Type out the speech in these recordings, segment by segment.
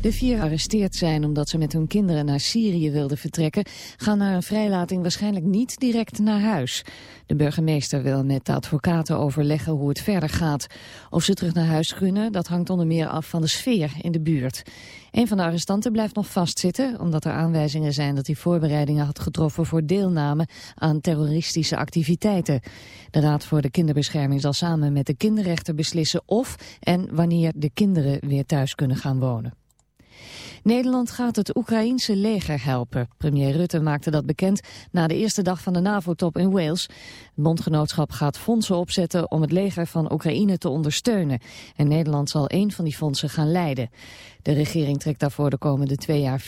De vier gearresteerd zijn omdat ze met hun kinderen naar Syrië wilden vertrekken... gaan na een vrijlating waarschijnlijk niet direct naar huis. De burgemeester wil met de advocaten overleggen hoe het verder gaat. Of ze terug naar huis kunnen, dat hangt onder meer af van de sfeer in de buurt. Een van de arrestanten blijft nog vastzitten... omdat er aanwijzingen zijn dat hij voorbereidingen had getroffen... voor deelname aan terroristische activiteiten. De Raad voor de Kinderbescherming zal samen met de kinderrechter beslissen... of en wanneer de kinderen weer thuis kunnen gaan wonen. Nederland gaat het Oekraïense leger helpen. Premier Rutte maakte dat bekend na de eerste dag van de NAVO-top in Wales. Het bondgenootschap gaat fondsen opzetten om het leger van Oekraïne te ondersteunen. En Nederland zal één van die fondsen gaan leiden. De regering trekt daarvoor de komende twee jaar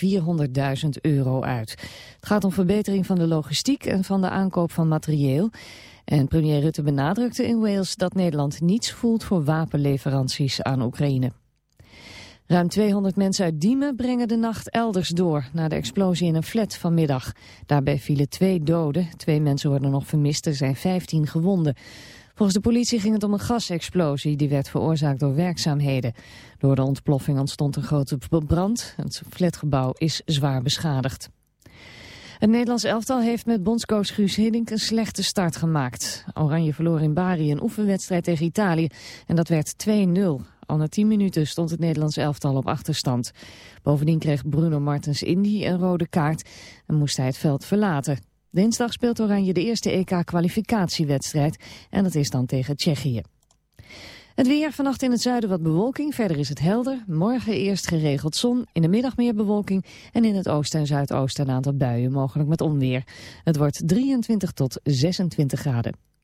400.000 euro uit. Het gaat om verbetering van de logistiek en van de aankoop van materieel. En premier Rutte benadrukte in Wales dat Nederland niets voelt voor wapenleveranties aan Oekraïne. Ruim 200 mensen uit Diemen brengen de nacht elders door... na de explosie in een flat vanmiddag. Daarbij vielen twee doden. Twee mensen worden nog vermist. Er zijn 15 gewonden. Volgens de politie ging het om een gasexplosie. Die werd veroorzaakt door werkzaamheden. Door de ontploffing ontstond een grote brand. Het flatgebouw is zwaar beschadigd. Het Nederlands elftal heeft met bondscoach Guus Hiddink een slechte start gemaakt. Oranje verloor in Bari een oefenwedstrijd tegen Italië en dat werd 2-0. Al na 10 minuten stond het Nederlands elftal op achterstand. Bovendien kreeg Bruno Martens Indy een rode kaart en moest hij het veld verlaten. Dinsdag speelt Oranje de eerste EK-kwalificatiewedstrijd en dat is dan tegen Tsjechië. Het weer, vannacht in het zuiden wat bewolking, verder is het helder. Morgen eerst geregeld zon, in de middag meer bewolking... en in het oosten en zuidoosten een aantal buien, mogelijk met onweer. Het wordt 23 tot 26 graden.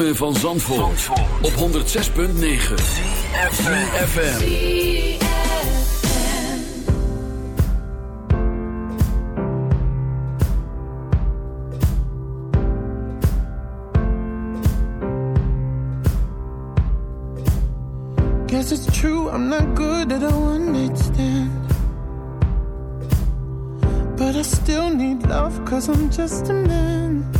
Ritme van Zandvoort, op 106.9 CFFM Guess it's true, I'm not good at a one night stand. But I still need love cause I'm just a man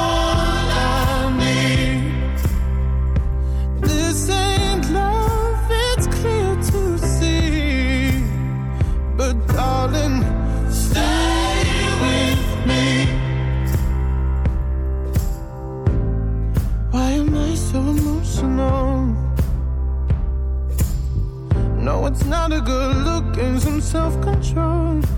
self-control.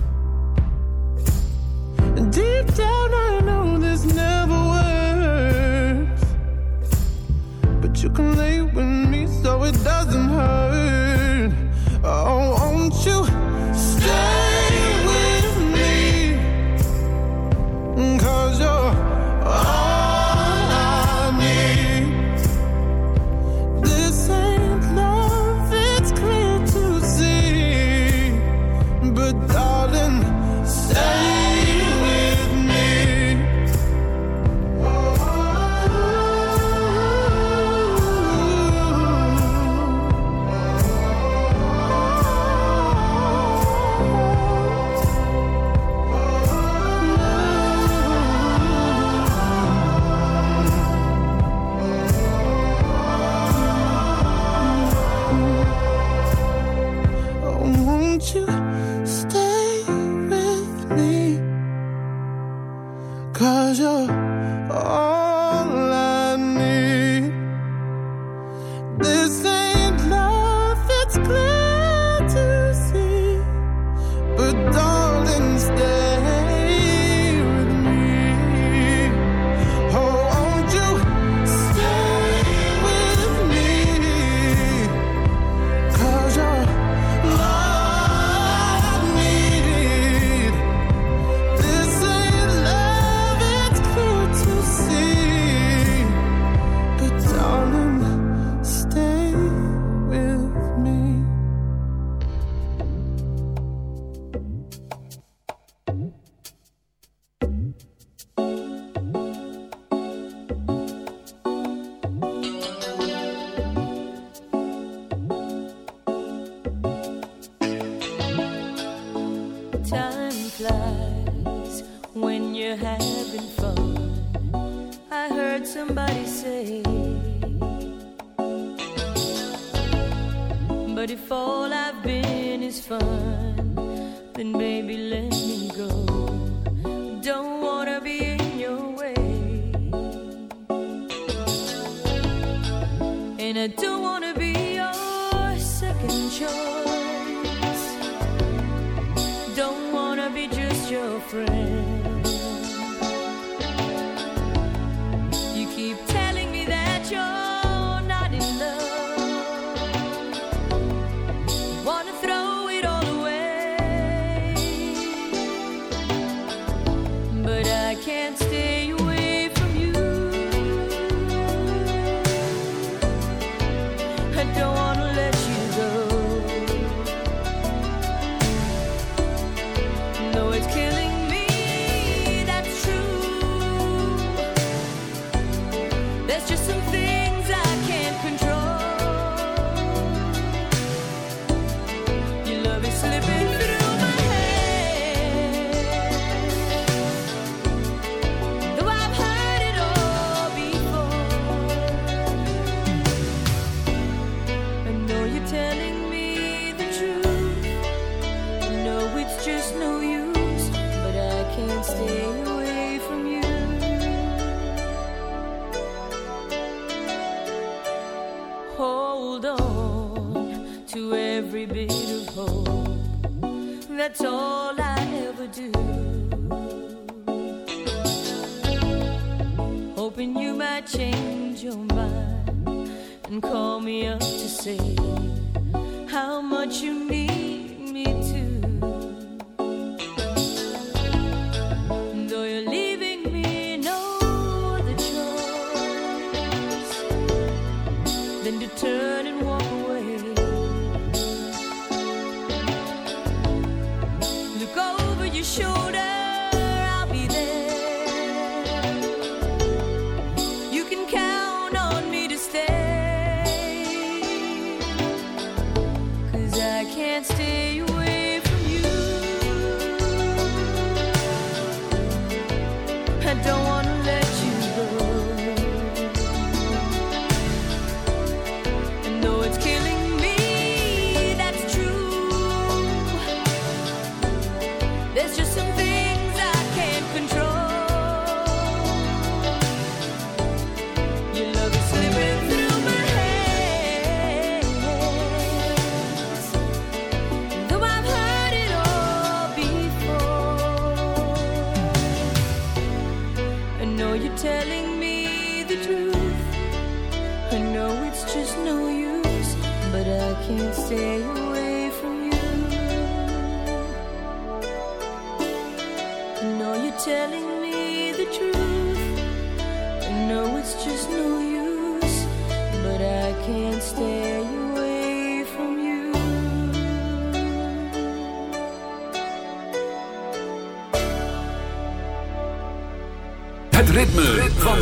Cause you're all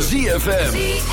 ZFM.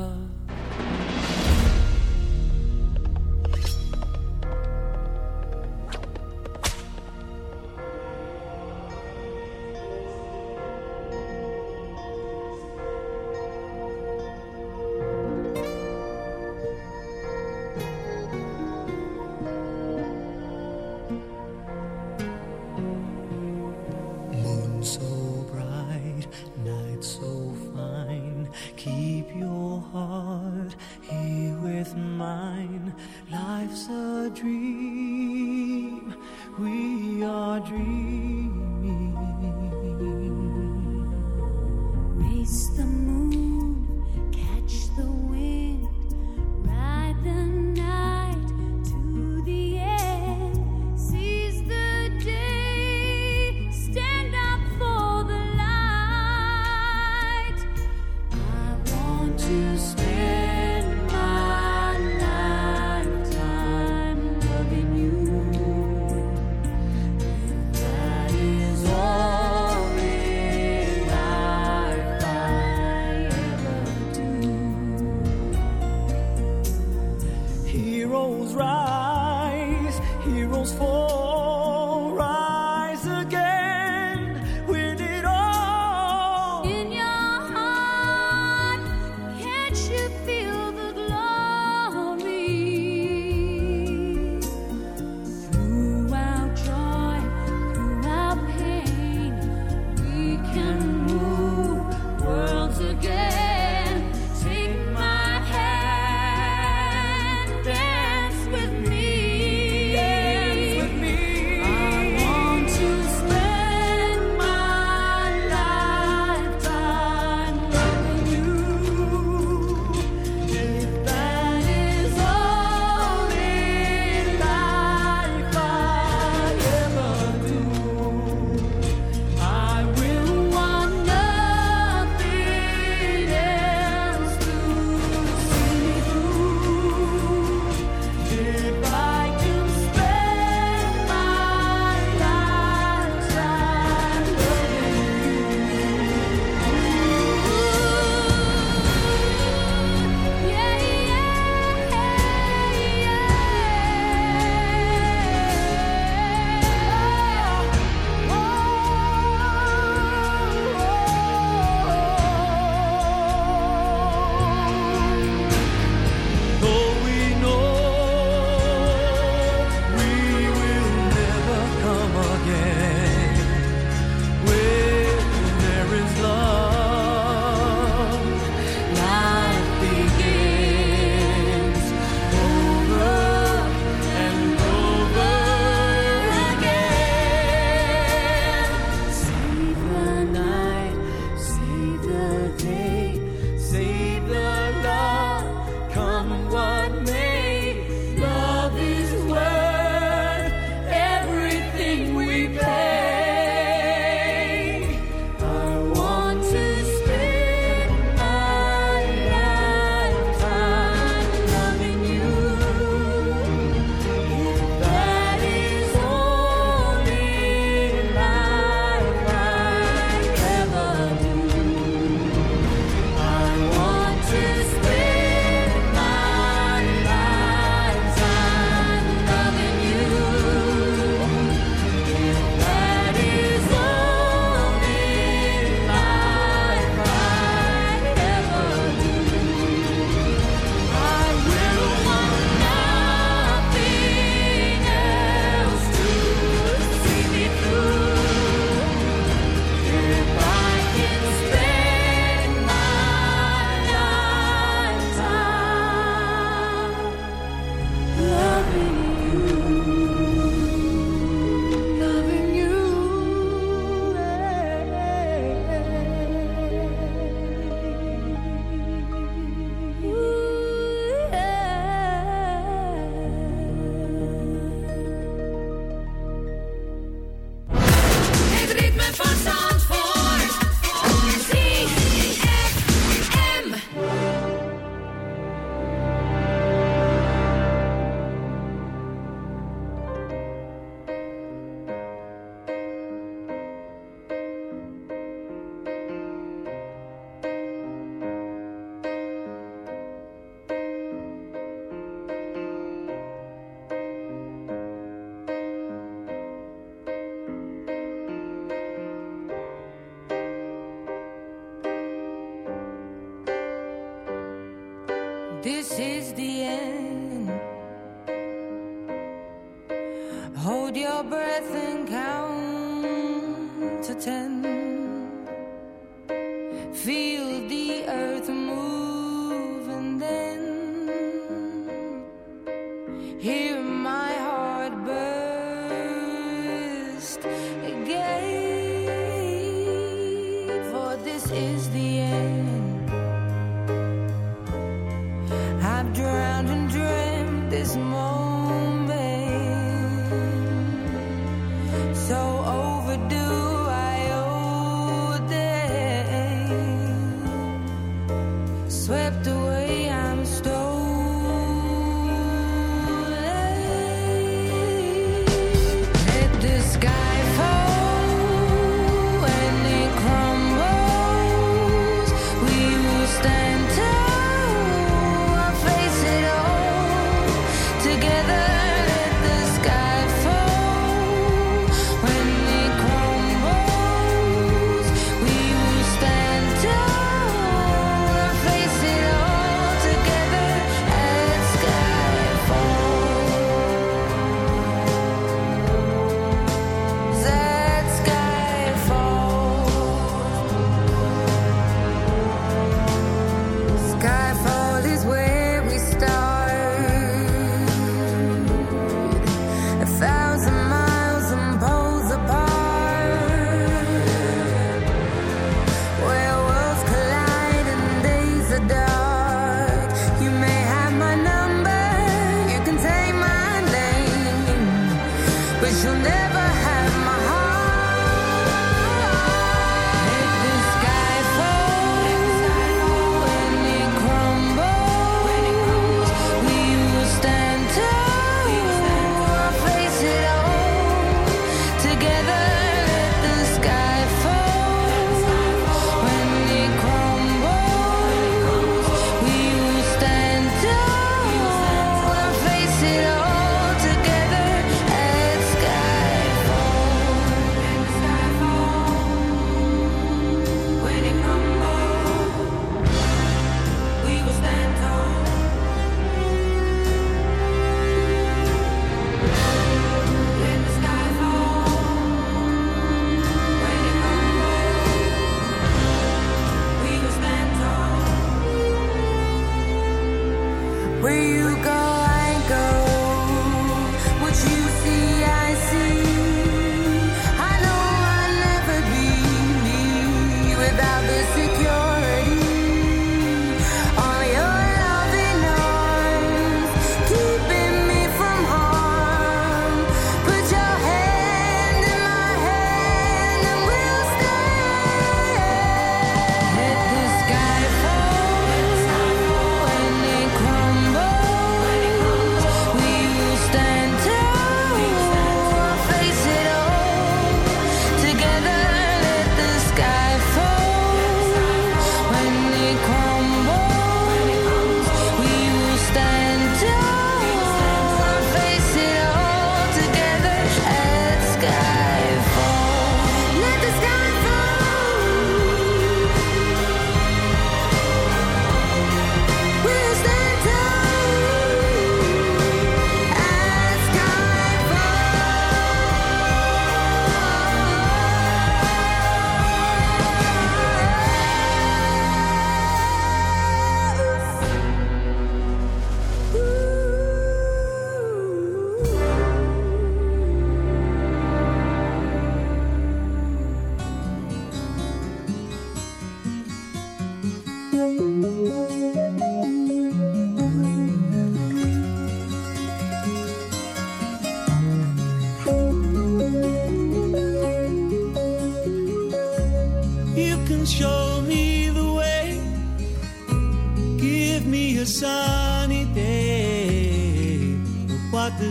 is more